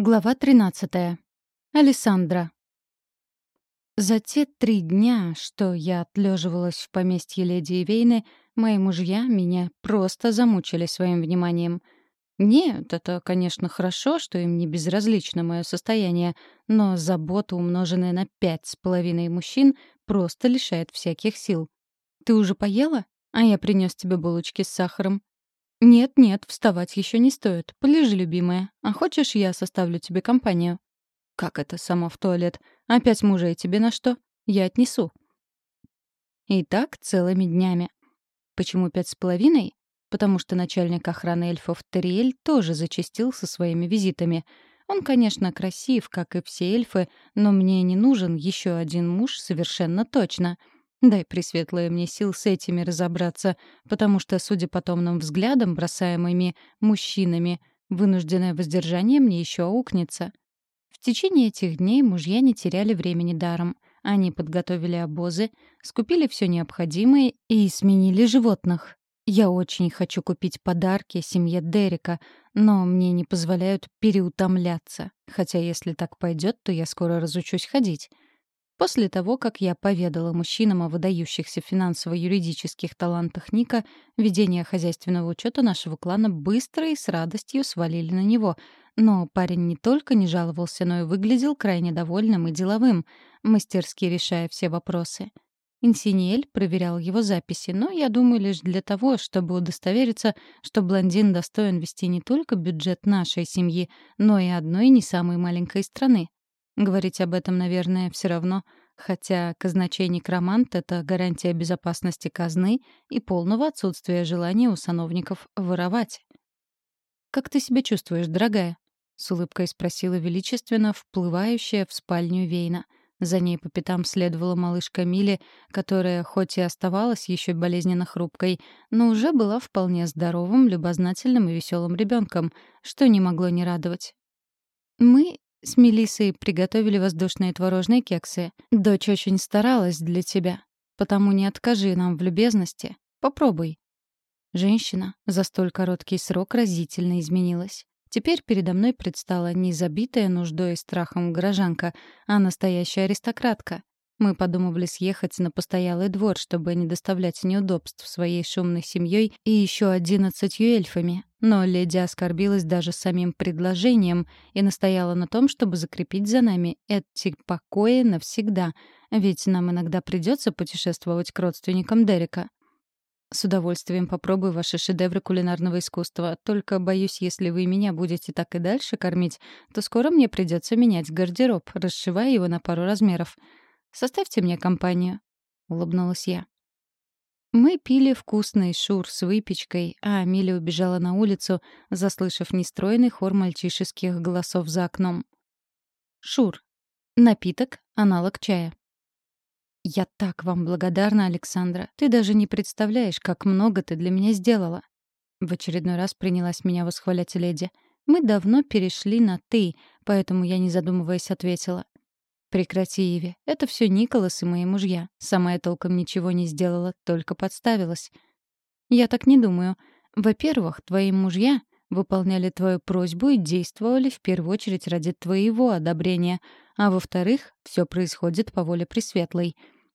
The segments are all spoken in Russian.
Глава 13. Алессандра. За те три дня, что я отлеживалась в поместье леди Ивейны, мои мужья меня просто замучили своим вниманием. Нет, это, конечно, хорошо, что им не безразлично мое состояние, но забота, умноженная на пять с половиной мужчин, просто лишает всяких сил. «Ты уже поела? А я принес тебе булочки с сахаром. «Нет-нет, вставать еще не стоит. Полежи, любимая. А хочешь, я составлю тебе компанию?» «Как это, само в туалет? Опять мужей тебе на что? Я отнесу». И так целыми днями. Почему пять с половиной? Потому что начальник охраны эльфов Терриэль тоже зачастил со своими визитами. Он, конечно, красив, как и все эльфы, но мне не нужен еще один муж совершенно точно — Дай пресветлое мне сил с этими разобраться, потому что, судя по томным взглядам, бросаемыми мужчинами, вынужденное воздержание мне еще аукнется. В течение этих дней мужья не теряли времени даром. Они подготовили обозы, скупили все необходимое и сменили животных. Я очень хочу купить подарки семье Дерека, но мне не позволяют переутомляться. Хотя если так пойдет, то я скоро разучусь ходить. После того, как я поведала мужчинам о выдающихся финансово-юридических талантах Ника, ведение хозяйственного учета нашего клана быстро и с радостью свалили на него. Но парень не только не жаловался, но и выглядел крайне довольным и деловым, мастерски решая все вопросы. Инсиниэль проверял его записи, но, я думаю, лишь для того, чтобы удостовериться, что блондин достоин вести не только бюджет нашей семьи, но и одной не самой маленькой страны. Говорить об этом, наверное, все равно, хотя казначей некромант — это гарантия безопасности казны и полного отсутствия желания у сановников воровать. «Как ты себя чувствуешь, дорогая?» — с улыбкой спросила величественно вплывающая в спальню Вейна. За ней по пятам следовала малышка Мили, которая хоть и оставалась еще болезненно хрупкой, но уже была вполне здоровым, любознательным и веселым ребенком, что не могло не радовать. Мы с Мелиссой приготовили воздушные творожные кексы. Дочь очень старалась для тебя. Потому не откажи нам в любезности. Попробуй». Женщина за столь короткий срок разительно изменилась. Теперь передо мной предстала не забитая нуждой и страхом горожанка, а настоящая аристократка. Мы подумывали съехать на постоялый двор, чтобы не доставлять неудобств своей шумной семьей и еще одиннадцатью эльфами. Но леди оскорбилась даже самим предложением и настояла на том, чтобы закрепить за нами эти покои навсегда, ведь нам иногда придется путешествовать к родственникам Дерека. С удовольствием попробую ваши шедевры кулинарного искусства. Только боюсь, если вы меня будете так и дальше кормить, то скоро мне придется менять гардероб, расшивая его на пару размеров. Составьте мне компанию», — улыбнулась я. Мы пили вкусный шур с выпечкой, а Амилия убежала на улицу, заслышав нестройный хор мальчишеских голосов за окном. Шур. Напиток, аналог чая. «Я так вам благодарна, Александра. Ты даже не представляешь, как много ты для меня сделала». В очередной раз принялась меня восхвалять леди. «Мы давно перешли на «ты», поэтому я, не задумываясь, ответила. «Прекрати, Иви. Это все Николас и мои мужья. Сама я толком ничего не сделала, только подставилась». «Я так не думаю. Во-первых, твои мужья выполняли твою просьбу и действовали в первую очередь ради твоего одобрения. А во-вторых, все происходит по воле Пресветлой.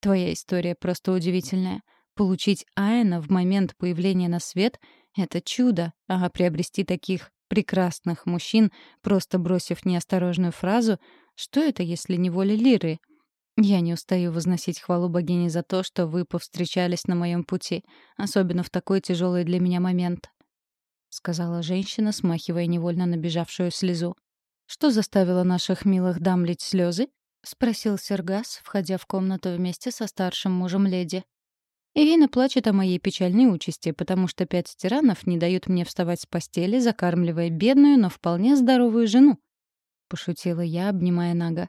Твоя история просто удивительная. Получить Айна в момент появления на свет — это чудо, а приобрести таких прекрасных мужчин, просто бросив неосторожную фразу — что это, если не воля Лиры? Я не устаю возносить хвалу богине за то, что вы повстречались на моем пути, особенно в такой тяжелый для меня момент», — сказала женщина, смахивая невольно набежавшую слезу. «Что заставило наших милых дам лить слезы?» — спросил Сергас, входя в комнату вместе со старшим мужем леди. Ирина плачет о моей печальной участи, потому что пять тиранов не дают мне вставать с постели, закармливая бедную, но вполне здоровую жену. — пошутила я, обнимая Нага.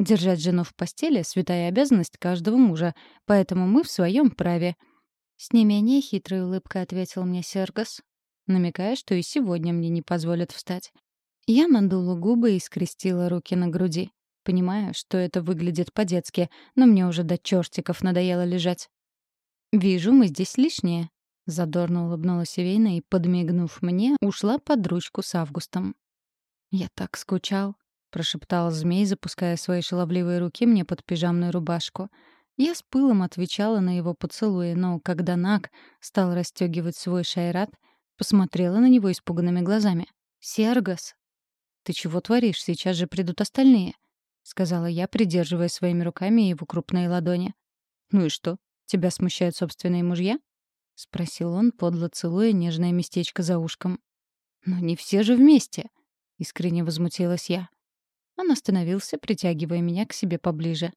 «Держать жену в постели — святая обязанность каждого мужа, поэтому мы в своем праве». С не менее хитрой улыбкой ответил мне Сергас, намекая, что и сегодня мне не позволят встать. Я надула губы и скрестила руки на груди. Понимаю, что это выглядит по-детски, но мне уже до чертиков надоело лежать. «Вижу, мы здесь лишние», — задорно улыбнулась Ивейна и, подмигнув мне, ушла под ручку с Августом. «Я так скучал», — прошептал змей, запуская свои шаловливые руки мне под пижамную рубашку. Я с пылом отвечала на его поцелуи, но когда Нак стал расстегивать свой шайрат, посмотрела на него испуганными глазами. «Сергас!» «Ты чего творишь? Сейчас же придут остальные», — сказала я, придерживая своими руками его крупные ладони. «Ну и что? Тебя смущают собственные мужья?» — спросил он, подло целуя нежное местечко за ушком. «Но не все же вместе!» — искренне возмутилась я. Он остановился, притягивая меня к себе поближе.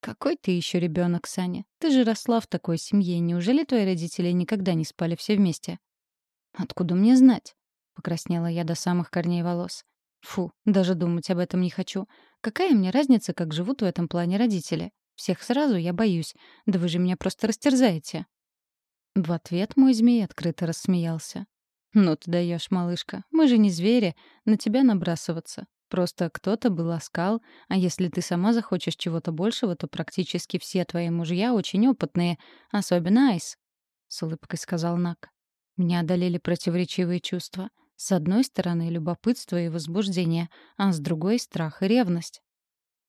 «Какой ты еще ребенок, Саня? Ты же росла в такой семье. Неужели твои родители никогда не спали все вместе?» «Откуда мне знать?» — покраснела я до самых корней волос. «Фу, даже думать об этом не хочу. Какая мне разница, как живут в этом плане родители? Всех сразу я боюсь. Да вы же меня просто растерзаете». В ответ мой змей открыто рассмеялся. «Ну ты даешь, малышка. Мы же не звери. На тебя набрасываться. Просто кто-то бы ласкал, а если ты сама захочешь чего-то большего, то практически все твои мужья очень опытные, особенно Айс», — с улыбкой сказал Нак. Меня одолели противоречивые чувства. С одной стороны — любопытство и возбуждение, а с другой — страх и ревность.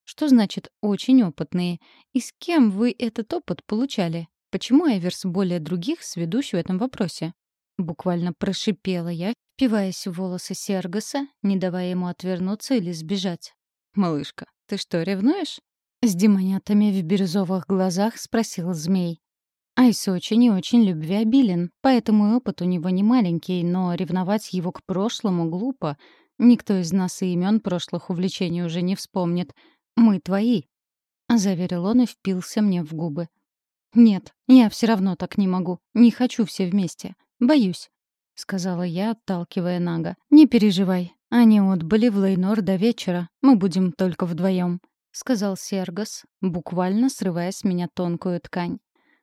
Что значит «очень опытные»? И с кем вы этот опыт получали? Почему Эверс более других сведущ в этом вопросе? Буквально прошипела я, впиваясь в волосы Сергоса, не давая ему отвернуться или сбежать. «Малышка, ты что, ревнуешь?» С демонятами в бирюзовых глазах спросил змей. Айс очень и очень любвеобилен, поэтому и опыт у него не маленький, но ревновать его к прошлому глупо. Никто из нас и имен прошлых увлечений уже не вспомнит. Мы твои. Заверил он и впился мне в губы. «Нет, я все равно так не могу. Не хочу все вместе. Боюсь», — сказала я, отталкивая Нага. «Не переживай. Они отбыли в Лейнор до вечера. Мы будем только вдвоем», — сказал Сергос, буквально срывая с меня тонкую ткань.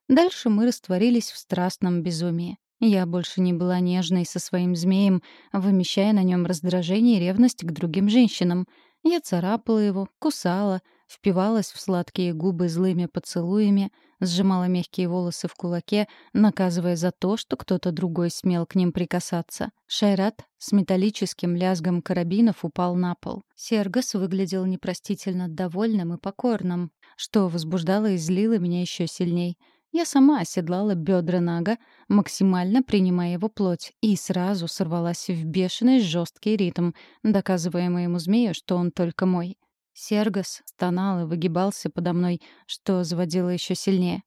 Дальше мы растворились в страстном безумии. Я больше не была нежной со своим змеем, вымещая на нем раздражение и ревность к другим женщинам. Я царапала его, кусала, впивалась в сладкие губы злыми поцелуями, сжимала мягкие волосы в кулаке, наказывая за то, что кто-то другой смел к ним прикасаться. Шайрат с металлическим лязгом карабинов упал на пол. Сергас выглядел непростительно довольным и покорным, что возбуждало и злило меня еще сильней. Я сама оседлала бедра Нага, максимально принимая его плоть, и сразу сорвалась в бешеный жесткий ритм, доказывая моему змею, что он только мой. Сергос стонал и выгибался подо мной, что заводило еще сильнее.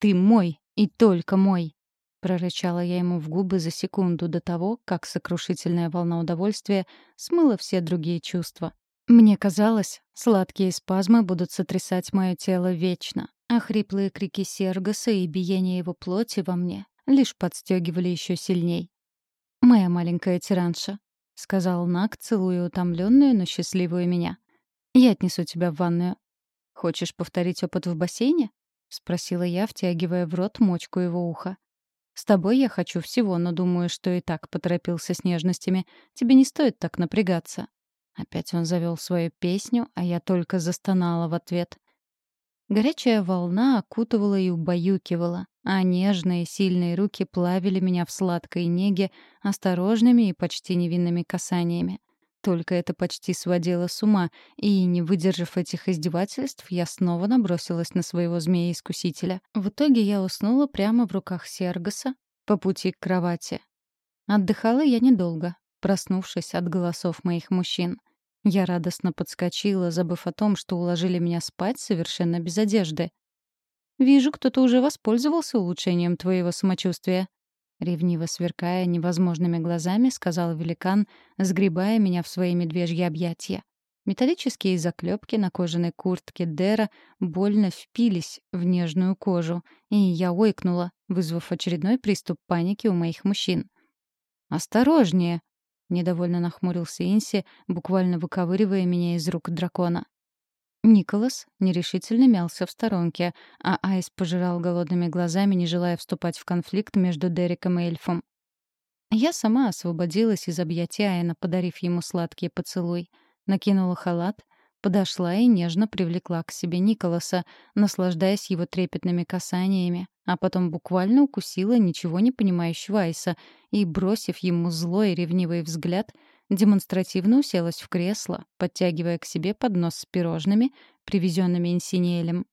«Ты мой и только мой!» — прорычала я ему в губы за секунду до того, как сокрушительная волна удовольствия смыла все другие чувства. Мне казалось, сладкие спазмы будут сотрясать мое тело вечно, а хриплые крики Сергоса и биение его плоти во мне лишь подстегивали еще сильней. «Моя маленькая тиранша», — сказал Нак, целуя утомленную, но счастливую меня. Я отнесу тебя в ванную. Хочешь повторить опыт в бассейне? спросила я, втягивая в рот мочку его уха. С тобой я хочу всего, но думаю, что и так поторопился с нежностями. Тебе не стоит так напрягаться. Опять он завел свою песню, а я только застонала в ответ. Горячая волна окутывала и убаюкивала, а нежные, сильные руки плавили меня в сладкой неге осторожными и почти невинными касаниями. Только это почти сводило с ума, и, не выдержав этих издевательств, я снова набросилась на своего змея-искусителя. В итоге я уснула прямо в руках Сергоса по пути к кровати. Отдыхала я недолго, проснувшись от голосов моих мужчин. Я радостно подскочила, забыв о том, что уложили меня спать совершенно без одежды. «Вижу, кто-то уже воспользовался улучшением твоего самочувствия», Ревниво сверкая невозможными глазами, сказал великан, сгребая меня в свои медвежьи объятия. Металлические заклепки на кожаной куртке Дера больно впились в нежную кожу, и я ойкнула, вызвав очередной приступ паники у моих мужчин. «Осторожнее!» — недовольно нахмурился Инси, буквально выковыривая меня из рук дракона. Николас нерешительно мялся в сторонке, а Айс пожирал голодными глазами, не желая вступать в конфликт между Дереком и эльфом. Я сама освободилась из объятия Айна, подарив ему сладкий поцелуй. Накинула халат, подошла и нежно привлекла к себе Николаса, наслаждаясь его трепетными касаниями, а потом буквально укусила ничего не понимающего Айса и, бросив ему злой ревнивый взгляд, демонстративно уселась в кресло, подтягивая к себе поднос с пирожными, привезенными инсинеэлем.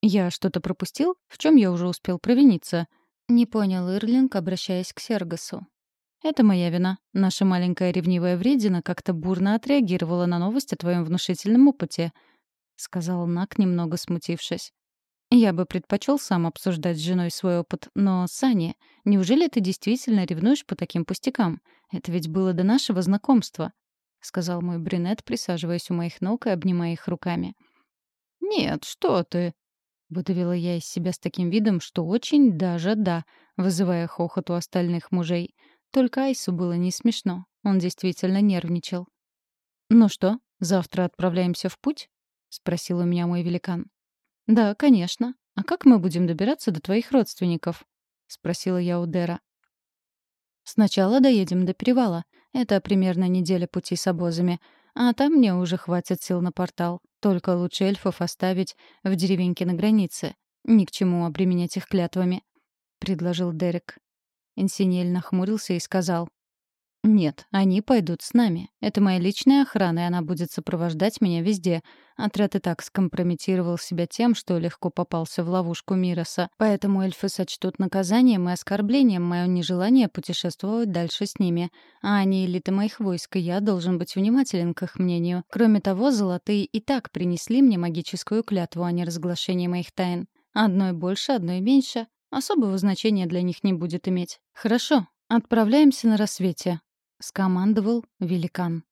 «Я что-то пропустил? В чем я уже успел провиниться?» — не понял Ирлинг, обращаясь к Сергасу. «Это моя вина. Наша маленькая ревнивая вредина как-то бурно отреагировала на новость о твоем внушительном опыте», — сказал Нак, немного смутившись. «Я бы предпочел сам обсуждать с женой свой опыт, но, Саня, неужели ты действительно ревнуешь по таким пустякам? Это ведь было до нашего знакомства», — сказал мой брюнет, присаживаясь у моих ног и обнимая их руками. «Нет, что ты!» Выдавила я из себя с таким видом, что очень даже да, вызывая хохот у остальных мужей. Только Айсу было не смешно. Он действительно нервничал. «Ну что, завтра отправляемся в путь?» — спросил у меня мой великан. «Да, конечно. А как мы будем добираться до твоих родственников?» — спросила я у Дера. «Сначала доедем до перевала. Это примерно неделя пути с обозами. А там мне уже хватит сил на портал. Только лучше эльфов оставить в деревеньке на границе. Ни к чему обременять их клятвами», — предложил Дерек. Инсинель нахмурился и сказал. «Нет, они пойдут с нами. Это моя личная охрана, и она будет сопровождать меня везде. Отряд и так скомпрометировал себя тем, что легко попался в ловушку Мироса. Поэтому эльфы сочтут наказанием и оскорблением мое нежелание путешествовать дальше с ними. А они элита моих войск, и я должен быть внимателен к их мнению. Кроме того, золотые и так принесли мне магическую клятву о неразглашении моих тайн. Одной больше, одной меньше. Особого значения для них не будет иметь. Хорошо, отправляемся на рассвете. — скомандовал великан.